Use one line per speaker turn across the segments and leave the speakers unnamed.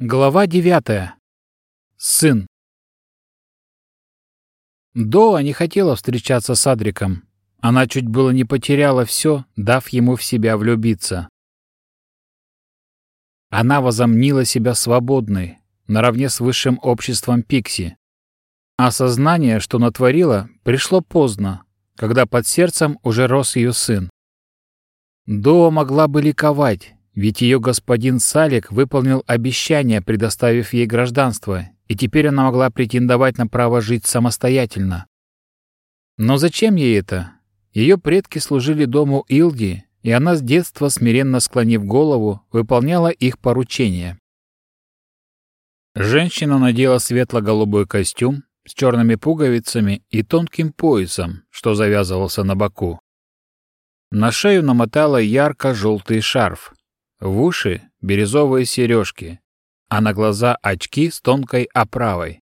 Глава девятая. Сын. Доа не хотела встречаться с Адриком. Она чуть было не потеряла все, дав ему в себя влюбиться. Она возомнила себя свободной, наравне с высшим обществом Пикси. Осознание, что натворила, пришло поздно, когда под сердцем уже рос ее сын. Доа могла бы ликовать, ведь ее господин Салик выполнил обещание, предоставив ей гражданство, и теперь она могла претендовать на право жить самостоятельно. Но зачем ей это? Ее предки служили дому Илди, и она с детства, смиренно склонив голову, выполняла их поручения. Женщина надела светло-голубой костюм с черными пуговицами и тонким поясом, что завязывался на боку. На шею намотала ярко-желтый шарф, в уши — бирюзовые сережки, а на глаза очки с тонкой оправой.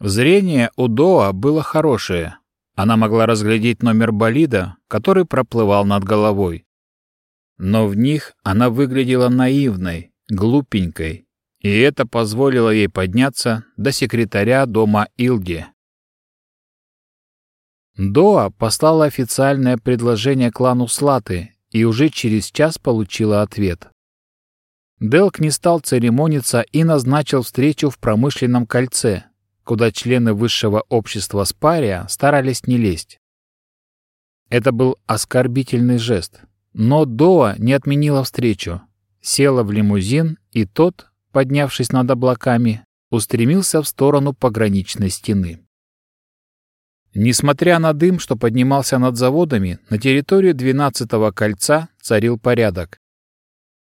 Зрение у Доа было хорошее. Она могла разглядеть номер болида, который проплывал над головой. Но в них она выглядела наивной, глупенькой, и это позволило ей подняться до секретаря дома Илди. Доа послала официальное предложение клану Слаты и уже через час получила ответ. Делк не стал церемониться и назначил встречу в промышленном кольце, куда члены высшего общества Спария старались не лезть. Это был оскорбительный жест, но Доа не отменила встречу, села в лимузин, и тот, поднявшись над облаками, устремился в сторону пограничной стены. Несмотря на дым, что поднимался над заводами, на территории 12-го кольца царил порядок.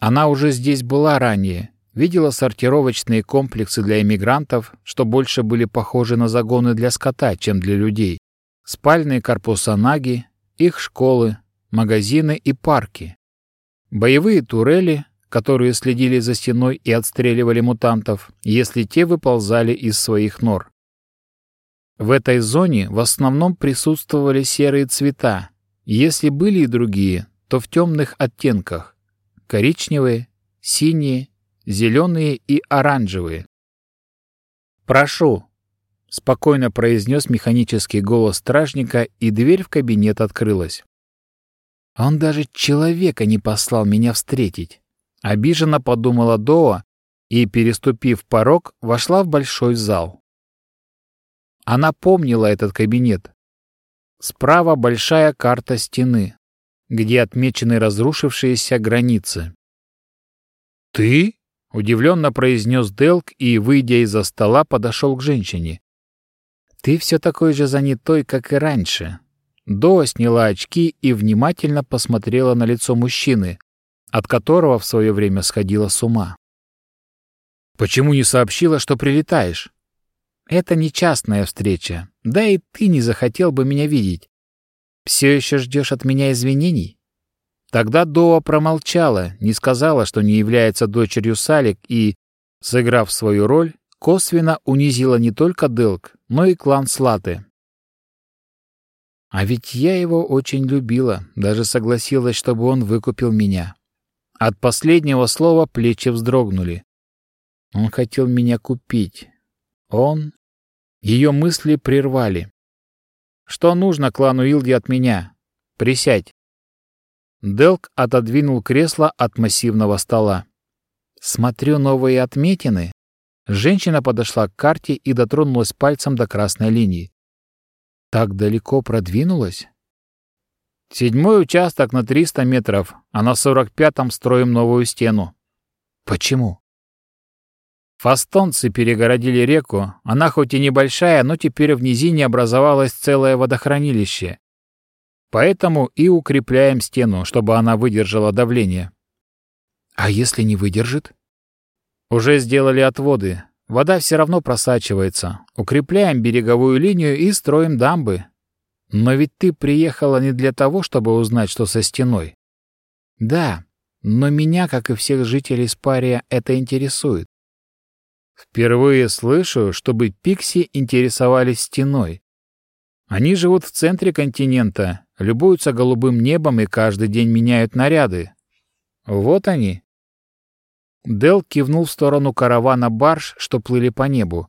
Она уже здесь была ранее, видела сортировочные комплексы для иммигрантов, что больше были похожи на загоны для скота, чем для людей, спальные корпуса Наги, их школы, магазины и парки, боевые турели, которые следили за стеной и отстреливали мутантов, если те выползали из своих нор. В этой зоне в основном присутствовали серые цвета. Если были и другие, то в темных оттенках. Коричневые, синие, зеленые и оранжевые. «Прошу», — спокойно произнес механический голос стражника, и дверь в кабинет открылась. «Он даже человека не послал меня встретить», — обиженно подумала Доа и, переступив порог, вошла в большой зал. Она помнила этот кабинет. Справа большая карта стены, где отмечены разрушившиеся границы. «Ты?» — удивленно произнес Делк и, выйдя из-за стола, подошел к женщине. «Ты все такой же занятой, как и раньше». Доа сняла очки и внимательно посмотрела на лицо мужчины, от которого в свое время сходила с ума. «Почему не сообщила, что прилетаешь?» Это не частная встреча, да и ты не захотел бы меня видеть. Все еще ждешь от меня извинений? Тогда Доа промолчала, не сказала, что не является дочерью Салик и, сыграв свою роль, косвенно унизила не только Делк, но и клан Слаты. А ведь я его очень любила, даже согласилась, чтобы он выкупил меня. От последнего слова плечи вздрогнули. Он хотел меня купить. Он... Ее мысли прервали. «Что нужно клану Илди от меня? Присядь!» Делк отодвинул кресло от массивного стола. «Смотрю новые отметины». Женщина подошла к карте и дотронулась пальцем до красной линии. «Так далеко продвинулась?» «Седьмой участок на 300 метров, а на 45-м строим новую стену». «Почему?» Фастонцы перегородили реку, она хоть и небольшая, но теперь в низине образовалось целое водохранилище. Поэтому и укрепляем стену, чтобы она выдержала давление. А если не выдержит? Уже сделали отводы. Вода все равно просачивается. Укрепляем береговую линию и строим дамбы. Но ведь ты приехала не для того, чтобы узнать, что со стеной. Да, но меня, как и всех жителей Спария, это интересует. Впервые слышу, чтобы пикси интересовались стеной. Они живут в центре континента, любуются голубым небом и каждый день меняют наряды. Вот они. Дел кивнул в сторону каравана барж, что плыли по небу.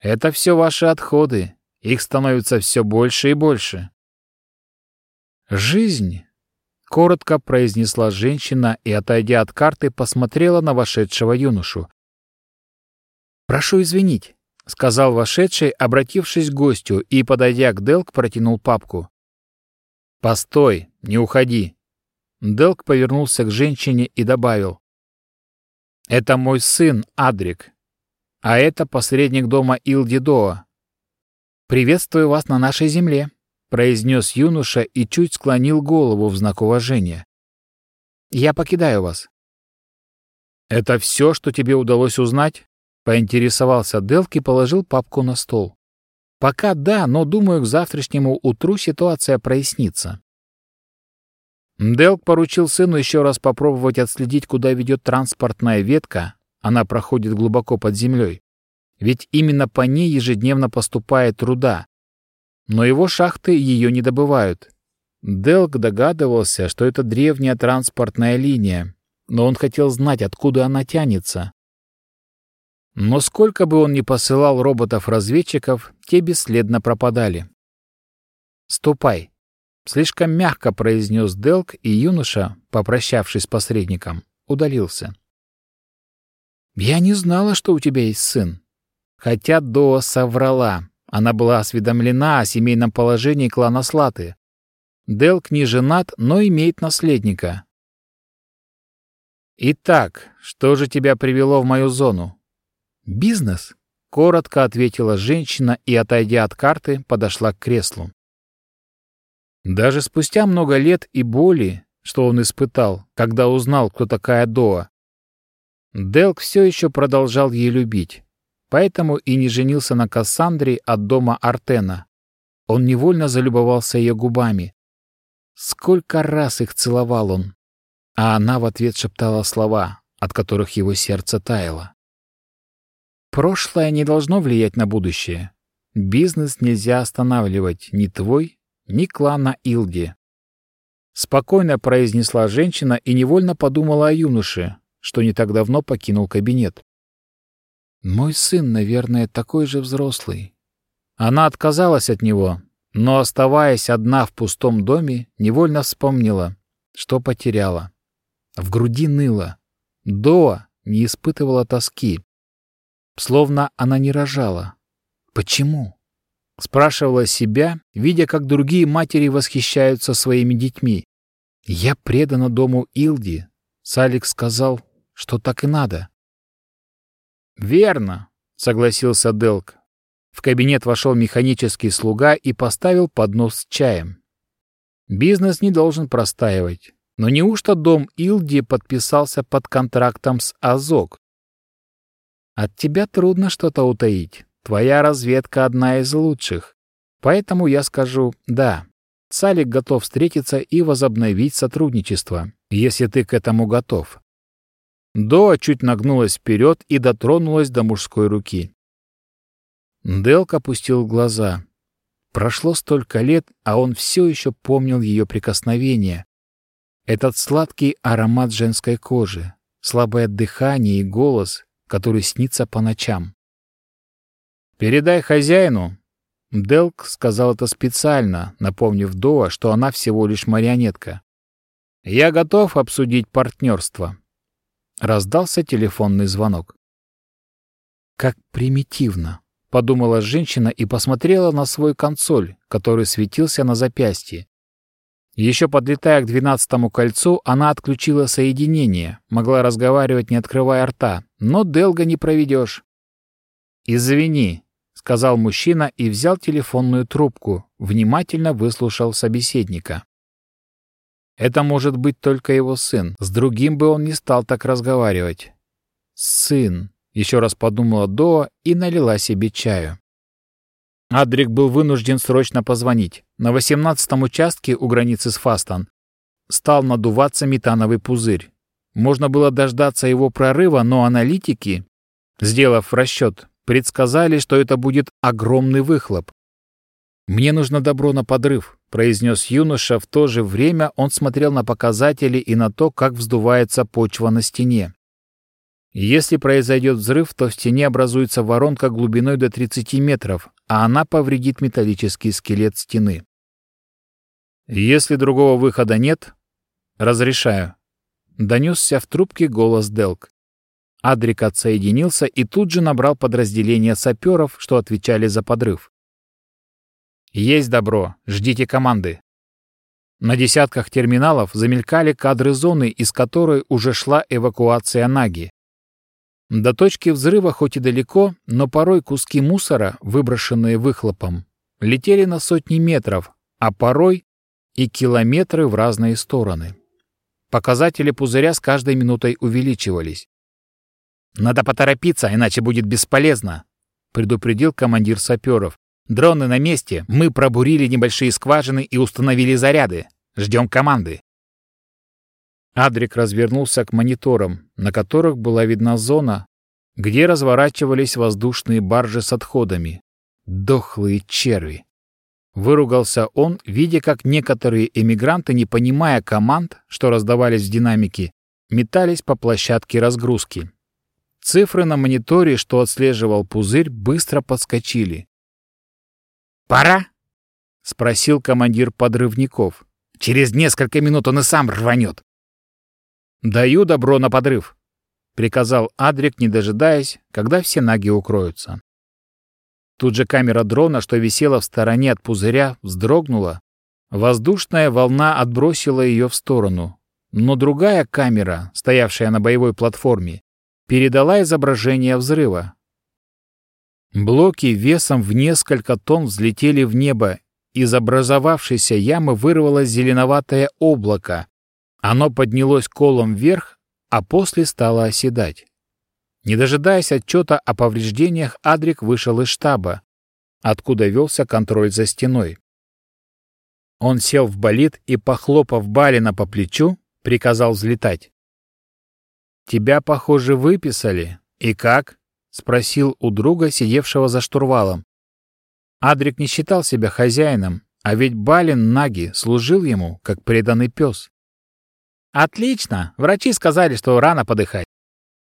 «Это все ваши отходы. Их становится все больше и больше». «Жизнь», — коротко произнесла женщина и, отойдя от карты, посмотрела на вошедшего юношу. «Прошу извинить», — сказал вошедший, обратившись к гостю, и, подойдя к Делк, протянул папку. «Постой, не уходи». Делк повернулся к женщине и добавил. Это мой сын Адрик, а это посредник дома Илдидоа. Приветствую вас на нашей земле, произнес юноша и чуть склонил голову в знак уважения. Я покидаю вас. Это все, что тебе удалось узнать? Поинтересовался Делк и положил папку на стол. Пока да, но думаю, к завтрашнему утру ситуация прояснится. Делк поручил сыну еще раз попробовать отследить, куда ведет транспортная ветка, она проходит глубоко под землей. Ведь именно по ней ежедневно поступает руда. Но его шахты ее не добывают. Делк догадывался, что это древняя транспортная линия, но он хотел знать, откуда она тянется. Но сколько бы он ни посылал роботов-разведчиков, те бесследно пропадали. «Ступай», Слишком мягко произнес Делк, и юноша, попрощавшись с посредником, удалился. «Я не знала, что у тебя есть сын». Хотя Доа соврала. Она была осведомлена о семейном положении клана Слаты. Делк не женат, но имеет наследника. «Итак, что же тебя привело в мою зону?» «Бизнес», — коротко ответила женщина и, отойдя от карты, подошла к креслу. Даже спустя много лет и боли, что он испытал, когда узнал, кто такая Доа, Делк все еще продолжал ей любить, поэтому и не женился на Кассандре от дома Артена. Он невольно залюбовался ее губами. Сколько раз их целовал он, а она в ответ шептала слова, от которых его сердце таяло. Прошлое не должно влиять на будущее. Бизнес нельзя останавливать, ни твой, ни клана Илди. Спокойно произнесла женщина и невольно подумала о юноше, что не так давно покинул кабинет. «Мой сын, наверное, такой же взрослый». Она отказалась от него, но, оставаясь одна в пустом доме, невольно вспомнила, что потеряла. В груди ныло. Доа не испытывала тоски. Словно она не рожала. Почему? Спрашивала себя, видя, как другие матери восхищаются своими детьми. «Я предана дому Илди», — Салик сказал, что так и надо. «Верно», — согласился Делк. В кабинет вошел механический слуга и поставил поднос с чаем. Бизнес не должен простаивать. Но неужто дом Илди подписался под контрактом с Азок? От тебя трудно что-то утаить. Твоя разведка одна из лучших. Поэтому я скажу «да». Салик готов встретиться и возобновить сотрудничество, если ты к этому готов. Доа чуть нагнулась вперед и дотронулась до мужской руки. Делк опустил глаза. Прошло столько лет, а он все еще помнил ее прикосновение. Этот сладкий аромат женской кожи, слабое дыхание и голос, который снится по ночам. «Передай хозяину». Делк сказал это специально, напомнив Доа, что она всего лишь марионетка. «Я готов обсудить партнерство». Раздался телефонный звонок. «Как примитивно», — подумала женщина и посмотрела на свой консоль, который светился на запястье. Еще подлетая к двенадцатому кольцу, она отключила соединение, могла разговаривать, не открывая рта, но Делга не проведешь. «Извини», сказал мужчина и взял телефонную трубку, внимательно выслушал собеседника. Это может быть только его сын. С другим бы он не стал так разговаривать. Сын, еще раз подумала Доа и налила себе чаю. Адрик был вынужден срочно позвонить. На восемнадцатом участке у границы с Фастон стал надуваться метановый пузырь. Можно было дождаться его прорыва, но аналитики, сделав расчет, предсказали, что это будет огромный выхлоп. «Мне нужно добро на подрыв», — произнес юноша. В то же время он смотрел на показатели и на то, как вздувается почва на стене. Если произойдет взрыв, то в стене образуется воронка глубиной до 30 метров, а она повредит металлический скелет стены. Если другого выхода нет, разрешаю. Донесся в трубке голос Делк. Адрик отсоединился и тут же набрал подразделение саперов, что отвечали за подрыв. «Есть добро, ждите команды». На десятках терминалов замелькали кадры зоны, из которой уже шла эвакуация Наги. До точки взрыва хоть и далеко, но порой куски мусора, выброшенные выхлопом, летели на сотни метров, а порой и километры в разные стороны. Показатели пузыря с каждой минутой увеличивались. «Надо поторопиться, иначе будет бесполезно», — предупредил командир саперов. «Дроны на месте. Мы пробурили небольшие скважины и установили заряды. Ждем команды». Адрик развернулся к мониторам, на которых была видна зона, где разворачивались воздушные баржи с отходами. Дохлые черви. Выругался он, видя, как некоторые эмигранты, не понимая команд, что раздавались в динамике, метались по площадке разгрузки. Цифры на мониторе, что отслеживал пузырь, быстро подскочили. «Пора?» — спросил командир подрывников. «Через несколько минут он и сам рванет». «Даю добро на подрыв», — приказал Адрик, не дожидаясь, когда все наги укроются. Тут же камера дрона, что висела в стороне от пузыря, вздрогнула. Воздушная волна отбросила ее в сторону. Но другая камера, стоявшая на боевой платформе, передала изображение взрыва. Блоки весом в несколько тонн взлетели в небо. Из образовавшейся ямы вырвалось зеленоватое облако. Оно поднялось колом вверх, а после стало оседать. Не дожидаясь отчета о повреждениях, Адрик вышел из штаба, откуда велся контроль за стеной. Он сел в болид и, похлопав Балина по плечу, приказал взлетать. «Тебя, похоже, выписали. И как?» — спросил у друга, сидевшего за штурвалом. Адрик не считал себя хозяином, а ведь Балин Наги служил ему, как преданный пес. «Отлично! Врачи сказали, что рано подыхать.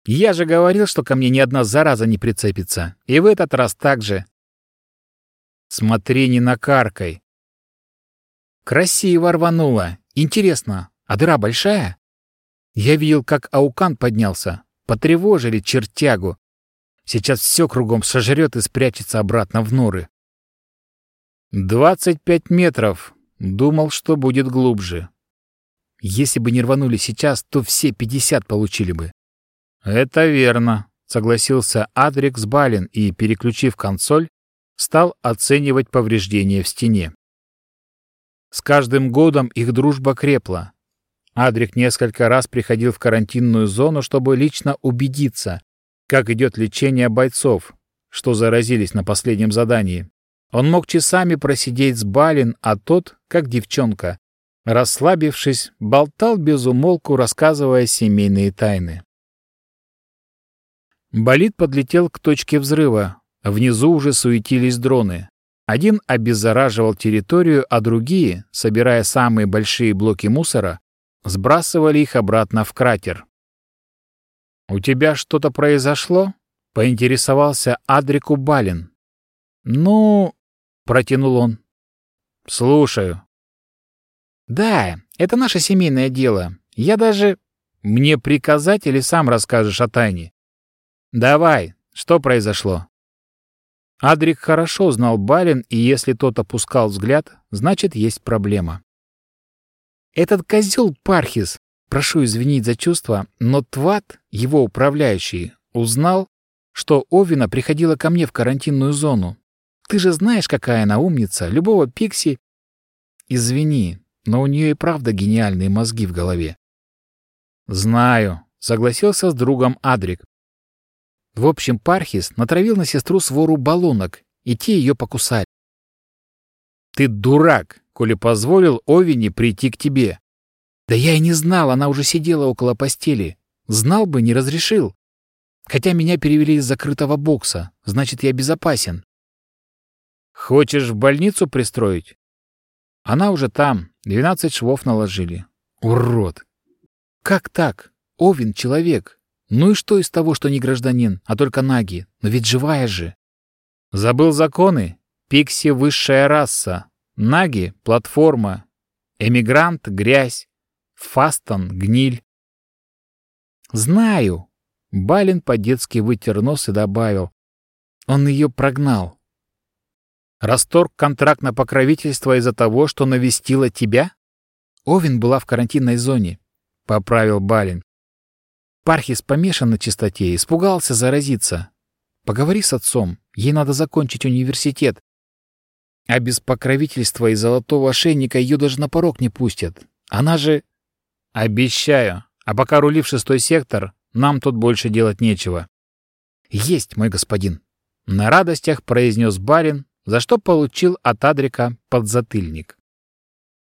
Я же говорил, что ко мне ни одна зараза не прицепится. И в этот раз так же. Смотри, не накаркай. Красиво рвануло. Интересно, а дыра большая? Я видел, как аукан поднялся. Потревожили чертягу. Сейчас все кругом сожрет и спрячется обратно в норы. «Двадцать пять метров. Думал, что будет глубже. Если бы не рванули сейчас, то все пятьдесят получили бы». «Это верно», — согласился Адрикс Балин и, переключив консоль, стал оценивать повреждения в стене. С каждым годом их дружба крепла. Адрик несколько раз приходил в карантинную зону, чтобы лично убедиться, как идет лечение бойцов, что заразились на последнем задании. Он мог часами просидеть с Балин, а тот, как девчонка, расслабившись, болтал без умолку, рассказывая семейные тайны. Болид подлетел к точке взрыва. Внизу уже суетились дроны. Один обеззараживал территорию, а другие, собирая самые большие блоки мусора, сбрасывали их обратно в кратер. «У тебя что-то произошло?» — поинтересовался Адрику Балин. «Ну...» — протянул он. «Слушаю». «Да, это наше семейное дело. Я даже...» «Мне приказать или сам расскажешь о тайне?» «Давай, что произошло?» Адрик хорошо знал Балин, и если тот опускал взгляд, значит, есть проблема. Этот козел Пархис, прошу извинить за чувства, но Тват, его управляющий, узнал, что Овина приходила ко мне в карантинную зону. Ты же знаешь, какая она умница, любого Пикси... Извини, но у нее и правда гениальные мозги в голове. Знаю, согласился с другом Адрик. В общем, Пархис натравил на сестру свору баллонок, и те ее покусали. Ты дурак, коли позволил Овине прийти к тебе. Да я и не знал, она уже сидела около постели. Знал бы, не разрешил. Хотя меня перевели из закрытого бокса, значит, я безопасен. Хочешь в больницу пристроить? Она уже там, двенадцать швов наложили. Урод! Как так? Овин — человек. Ну и что из того, что не гражданин, а только Наги? Но ведь живая же. Забыл законы? Пикси — высшая раса. Наги — платформа. Эмигрант — грязь. Фастон — гниль. Знаю. Балин по-детски вытер нос и добавил. Он ее прогнал. Расторг контракт на покровительство из-за того, что навестила тебя? Овен была в карантинной зоне, — поправил Балин. Пархис помешан на чистоте, испугался заразиться. Поговори с отцом, ей надо закончить университет. А без покровительства и золотого ошейника ее даже на порог не пустят. Она же... Обещаю. А пока рули в шестой сектор, нам тут больше делать нечего. Есть, мой господин. На радостях произнес барин, за что получил от Адрика подзатыльник.